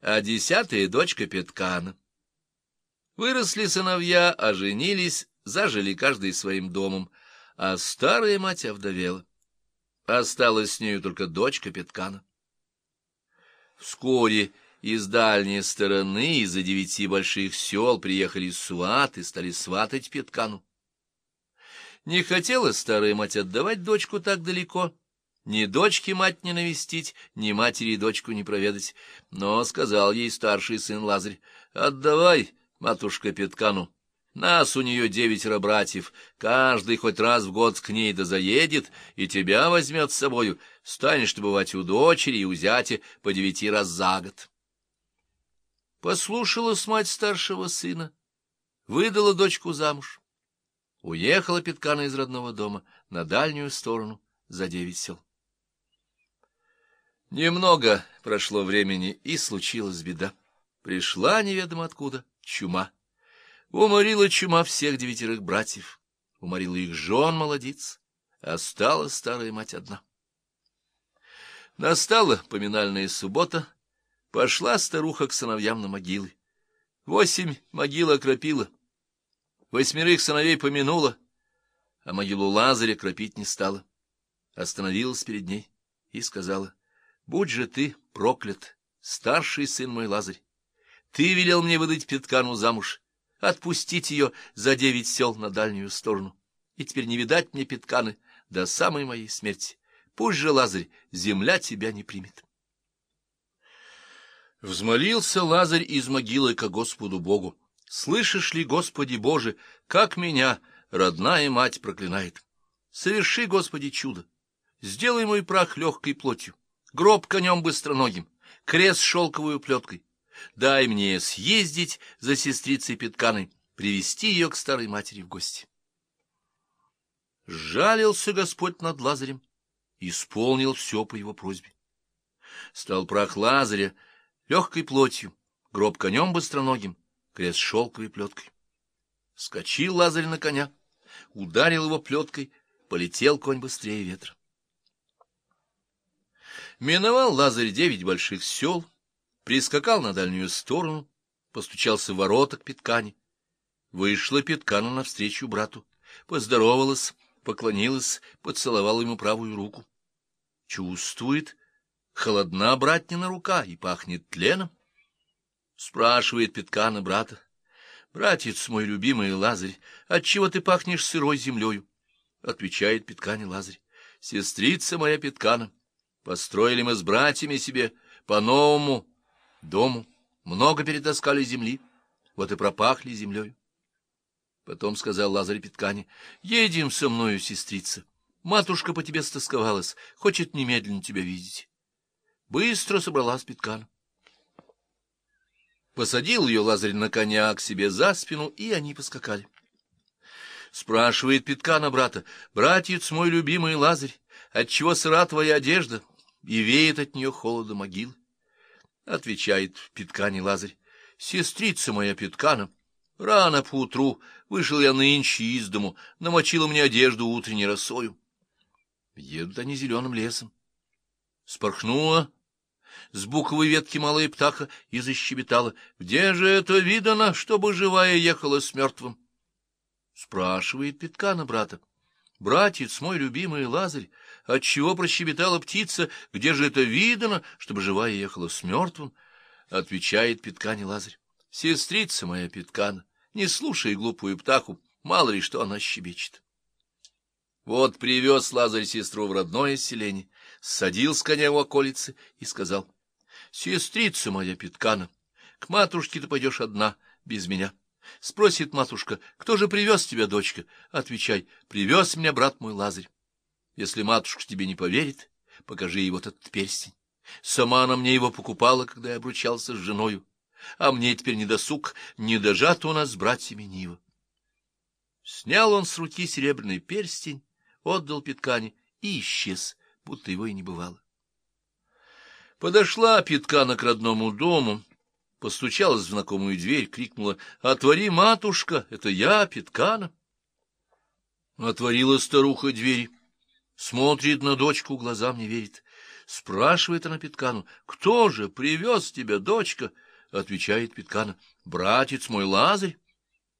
а десятая — дочка Петкана. Выросли сыновья, оженились, зажили каждый своим домом, а старая мать овдовела. Осталась с нею только дочка Петкана. Вскоре из дальней стороны, из-за девяти больших сел, приехали сваты, стали сватать Петкану. Не хотела старая мать отдавать дочку так далеко, ни дочки мать не навестить, ни матери дочку не проведать. Но сказал ей старший сын Лазарь, «Отдавай, матушка Петкану, нас у нее девятеро братьев, каждый хоть раз в год к ней да заедет, и тебя возьмет с собою, станешь ты бывать у дочери и у зятя по девяти раз за год». Послушалась мать старшего сына, выдала дочку замуж. Уехала Петкана из родного дома на дальнюю сторону за девять сел. Немного прошло времени, и случилась беда. Пришла неведомо откуда чума. Уморила чума всех девятерых братьев, уморила их жен молодиц, осталась старая мать одна. Настала поминальная суббота, пошла старуха к сыновьям на могилы. Восемь могил окропила, восьмерых сыновей помянула, а могилу Лазаря кропить не стала. Остановилась перед ней и сказала, Будь же ты проклят, старший сын мой Лазарь. Ты велел мне выдать Петкану замуж, отпустить ее за девять сел на дальнюю сторону. И теперь не видать мне Петканы до самой моей смерти. Пусть же, Лазарь, земля тебя не примет. Взмолился Лазарь из могилы ко Господу Богу. Слышишь ли, Господи Боже, как меня родная мать проклинает? Соверши, Господи, чудо. Сделай мой прах легкой плотью гроб конем быстроногим, крест шелковую плеткой. Дай мне съездить за сестрицей Петканой, привести ее к старой матери в гости. Жалился Господь над Лазарем, исполнил все по его просьбе. Стал прах Лазаря легкой плотью, гроб конем быстроногим, крест шелковой плеткой. Скочил Лазарь на коня, ударил его плеткой, полетел конь быстрее ветра. Миновал Лазарь девять больших сел, прискакал на дальнюю сторону, постучался в ворота к Петкане. Вышла Петкана навстречу брату, поздоровалась, поклонилась, поцеловала ему правую руку. Чувствует, холодна братнина рука и пахнет тленом. Спрашивает Петкана брата. «Братец мой любимый Лазарь, отчего ты пахнешь сырой землею?» Отвечает Петкане Лазарь. «Сестрица моя Петкана, Построили мы с братьями себе по новому дому, много перетаскали земли, вот и пропахли землей. Потом сказал Лазарь Петкане, — Едем со мною, сестрица. Матушка по тебе стосковалась, хочет немедленно тебя видеть. Быстро собралась Петкана. Посадил ее Лазарь на коня к себе за спину, и они поскакали. Спрашивает Петкана брата, — Братец мой любимый Лазарь, отчего сыра твоя одежда? и веет от нее холода могил. Отвечает Петкани Лазарь, сестрица моя Петкана, рано поутру вышел я нынче из дому, намочила мне одежду утренней росою. Едут они зеленым лесом. Спорхнула с буковой ветки малая птаха и защебетала. Где же это видано, чтобы живая ехала с мертвым? Спрашивает Петкана брата. Братец мой любимый Лазарь, отчего прощебетала птица, где же это видано, чтобы живая ехала с мертвым? Отвечает Петкани Лазарь. Сестрица моя Петкана, не слушай глупую птаху, мало ли что она щебечет. Вот привез Лазарь сестру в родное селение, садил с коня у околицы и сказал, — Сестрица моя Петкана, к матушке ты пойдешь одна, без меня. Спросит матушка, кто же привез тебя, дочка? Отвечай, привез меня брат мой Лазарь. Если матушка тебе не поверит, покажи ей вот этот перстень. Сама она мне его покупала, когда я обручался с женою, а мне теперь не досуг, не дожат у нас с братьями Нива. Снял он с руки серебряный перстень, отдал Петкане и исчез, будто его и не бывало. Подошла Петкана к родному дому, постучалась в знакомую дверь, крикнула «Отвори, матушка, это я, Петкана!» Отворила старуха дверь, смотрит на дочку, глазам не верит. Спрашивает она Петкану, кто же привез тебя, дочка? Отвечает Петкана, братец мой Лазарь.